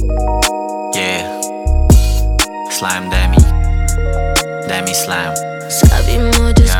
Yeah. Slime Demi. Demi Slime. Sabi mo just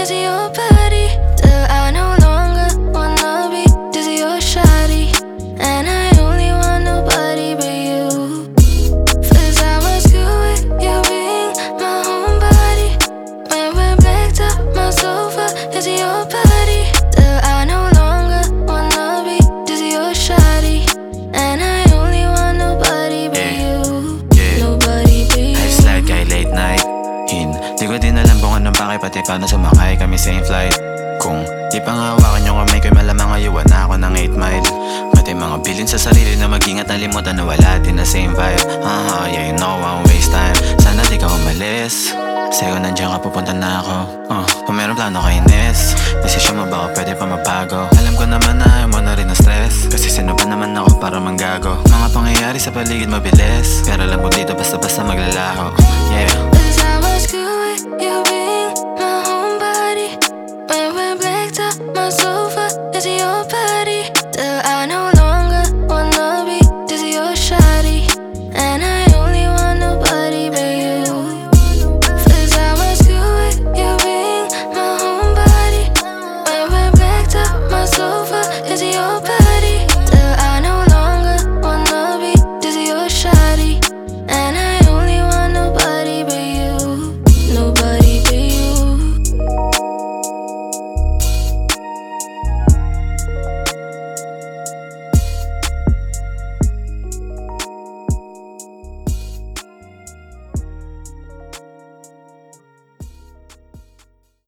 is your body Till I no longer wanna be? Just your And I only want nobody but you. First I was with my we blacked up my sofa is your body bakit pati paano sumakay kami same flight. Kung di pa nga hawakan yung kamay ko malamang ayuwan na ako ng 8 mile. Pati mga bilin sa sarili na mag-ingat nalimutan na wala din na same vibe. Haha, yeah you know I waste time. Sana di ka umalis. Sa'yo nandiyan ka pupunta na ako. Uh, Kung meron plano kay Ines. Desisyon mo baka pwede pa mabago? Alam ko naman na ayaw mo na rin ng stress. Kasi sino ba naman ako para manggago? Mga pangyayari sa paligid mabilis. Pero alam ko dito basta-basta maglalaho cause you're